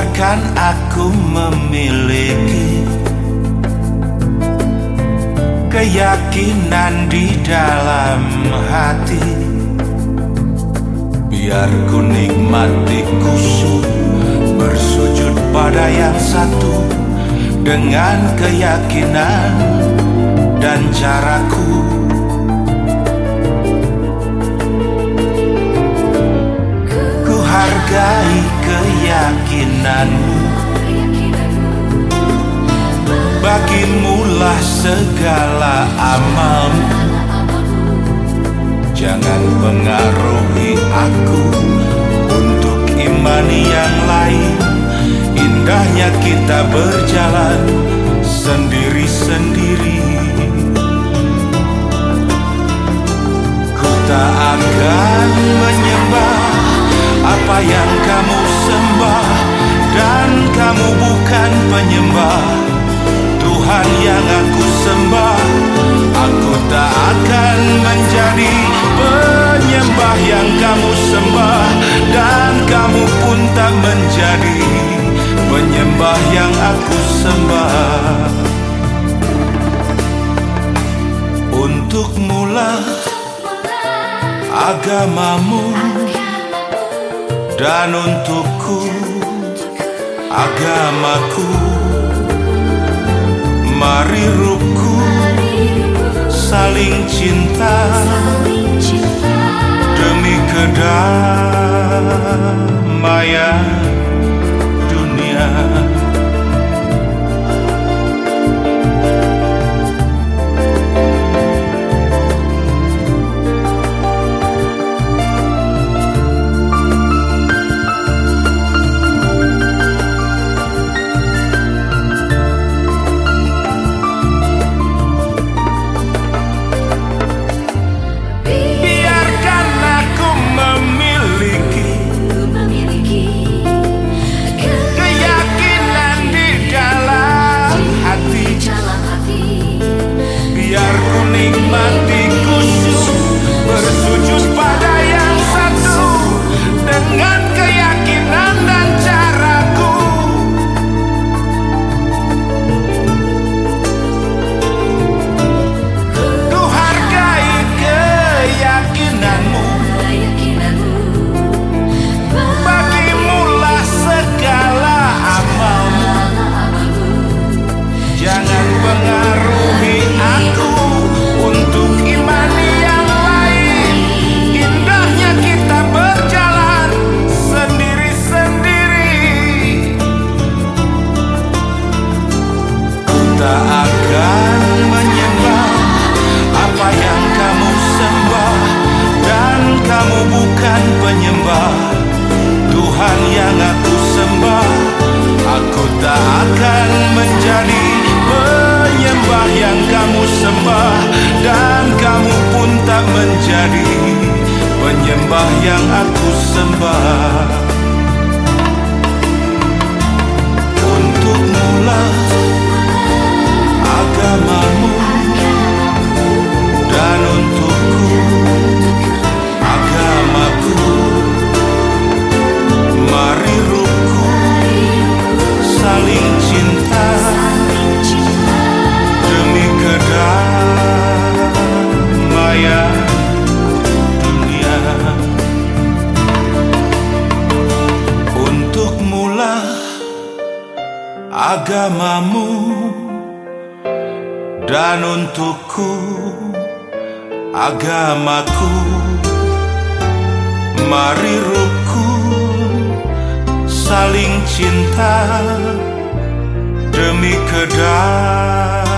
biarkan aku memiliki keyakinan di dalam hati. Biar ku nikmati kusuk bersujud pada yang satu dengan keyakinan dan caraku. Keyakinanmu Bagimulah segala amalmu. Jangan pengaruhi aku Untuk imani yang lain. Indahnya kita berjalan Sendiri-sendiri. Ku tak akan menyembah Apa yang kamu Dan kamu bukan penyembah. Tuhan yang aku sembah Aku tak akan menjadi penyembah yang kamu sembah. Dan kamu pun tak menjadi penyembah yang aku sembah. Untuk mula agamamu. Dan untukku agamaku Mari ruku saling cinta demi kedamaian dunia. Menjadi penyembah yang kamu sembah. Dan kamu pun tak menjadi penyembah yang aku sembah agamamu dan untukku agamaku. Mari rukun saling cinta demi kedamaian